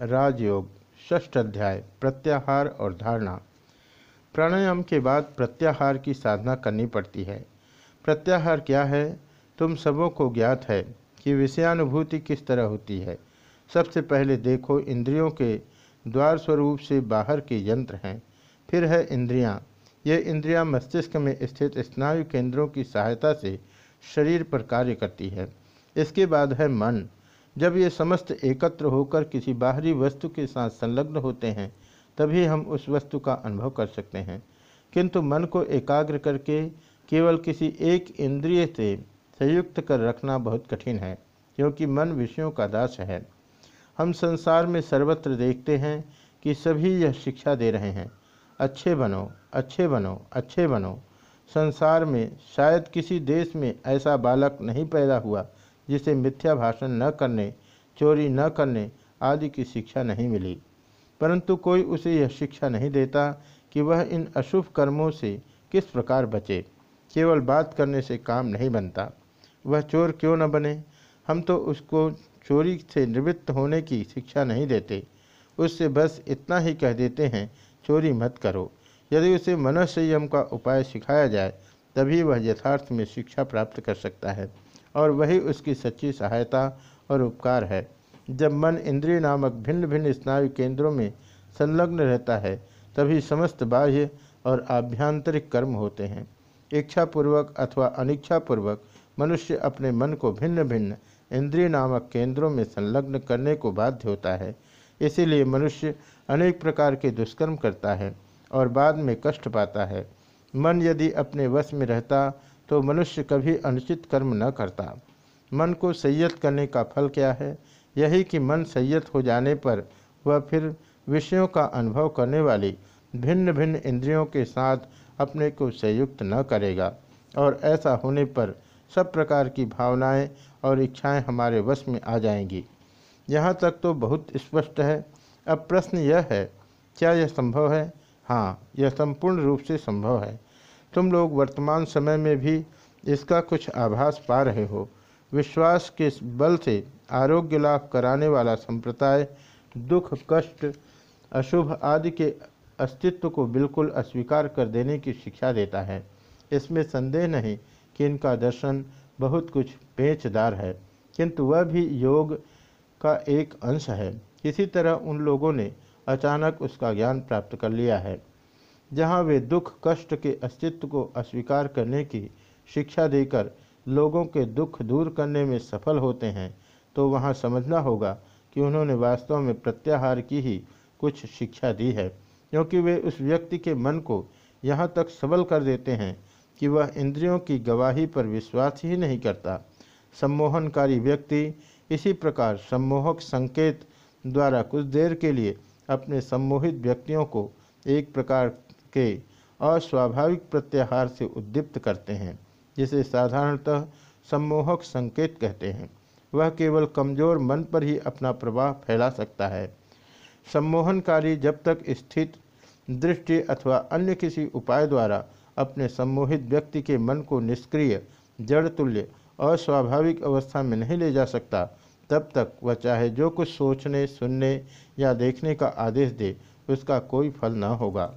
राजयोग, षष्ठ अध्याय, प्रत्याहार और धारणा। प्राणायाम के बाद प्रत्याहार की साधना करनी पड़ती है। प्रत्याहार क्या है? तुम सबों को ज्ञात है कि विषयानुभूति किस तरह होती है। सबसे पहले देखो इंद्रियों के द्वार स्वरूप से बाहर के यंत्र हैं। फिर है इंद्रियाँ। ये इंद्रियाँ मस्तिष्क में स्थित स्नायु केंद्रों की सहायता से शरीर पर कार्य करती है। इसके बाद है मन। जब ये समस्त एकत्र होकर किसी बाहरी वस्तु के साथ संलग्न होते हैं, तभी हम उस वस्तु का अनुभव कर सकते हैं। किंतु मन को एकाग्र करके केवल किसी एक इंद्रिय से संयुक्त कर रखना बहुत कठिन है, क्योंकि मन विषयों का दास है। हम संसार में सर्वत्र देखते हैं कि सभी यह शिक्षा दे रहे हैं। अच्छे बनो अच्छे बनो अच्छे बनो। संसार में शायद किसी देश में ऐसा बालक नहीं पैदा हुआ जिसे मिथ्या भाषण न करने, चोरी न करने आदि की शिक्षा नहीं मिली। परंतु कोई उसे यह शिक्षा नहीं देता कि वह इन अशुभ कर्मों से किस प्रकार बचे। केवल बात करने से काम नहीं बनता। वह चोर क्यों न बने? हम तो उसको चोरी से निवृत्त होने की शिक्षा नहीं देते। उससे बस इतना ही कह देते हैं, चोरी मत करो। यदि उसे मनोसंयम का उपाय सिखाया जाए, तभी वह यथार्थ में शिक्षा प्राप्त कर सकता है। और वही उसकी सच्ची सहायता और उपकार है। जब मन इंद्रिय नामक भिन्न भिन्न स्नायु केंद्रों में संलग्न रहता है, तभी समस्त बाह्य और आभ्यांतरिक कर्म होते हैं। इच्छापूर्वक अथवा अनिच्छापूर्वक मनुष्य अपने मन को भिन्न भिन्न इंद्रिय नामक केंद्रों में संलग्न करने को बाध्य होता है। इसीलिए मनुष्य अनेक प्रकार के दुष्कर्म करता है और बाद में कष्ट पाता है। मन यदि अपने वश में रहता तो मनुष्य कभी अनुचित कर्म न करता। मन को संयत करने का फल क्या है? यही कि मन संयत हो जाने पर वह फिर विषयों का अनुभव करने वाली भिन्न भिन्न इंद्रियों के साथ अपने को संयुक्त न करेगा। और ऐसा होने पर सब प्रकार की भावनाएँ और इच्छाएँ हमारे वश में आ जाएँगी। यहाँ तक तो बहुत स्पष्ट है। अब प्रश्न यह है, क्या यह संभव है? हाँ यह संपूर्ण रूप से संभव है। तुम लोग वर्तमान समय में भी इसका कुछ आभास पा रहे हो। विश्वास के बल से आरोग्य लाभ कराने वाला संप्रदाय, दुख, कष्ट, अशुभ आदि के अस्तित्व को बिल्कुल अस्वीकार कर देने की शिक्षा देता है। इसमें संदेह नहीं कि इनका दर्शन बहुत कुछ पेचदार है, किंतु वह भी योग का एक अंश है। किसी तरह उन लोगों ने अचानक उसका ज्ञान प्राप्त कर लिया है। जहाँ वे दुख, कष्ट के अस्तित्व को अस्वीकार करने की शिक्षा देकर लोगों के दुख दूर करने में सफल होते हैं तो वहाँ समझना होगा कि उन्होंने वास्तव में प्रत्याहार की ही कुछ शिक्षा दी है, क्योंकि वे उस व्यक्ति के मन को यहाँ तक सबल कर देते हैं कि वह इंद्रियों की गवाही पर विश्वास ही नहीं करता। सम्मोहनकारी व्यक्ति इसी प्रकार सम्मोहक संकेत द्वारा कुछ देर के लिए अपने सम्मोहित व्यक्तियों को एक प्रकार के अस्वाभाविक प्रत्याहार से उद्दीप्त करते हैं, जिसे साधारणतः सम्मोहक संकेत कहते हैं। वह केवल कमज़ोर मन पर ही अपना प्रभाव फैला सकता है। सम्मोहनकारी जब तक स्थित दृष्टि अथवा अन्य किसी उपाय द्वारा अपने सम्मोहित व्यक्ति के मन को निष्क्रिय, जड़ तुल्य, अस्वाभाविक अवस्था में नहीं ले जा सकता, तब तक वह चाहे जो कुछ सोचने, सुनने या देखने का आदेश दे, उसका कोई फल न होगा।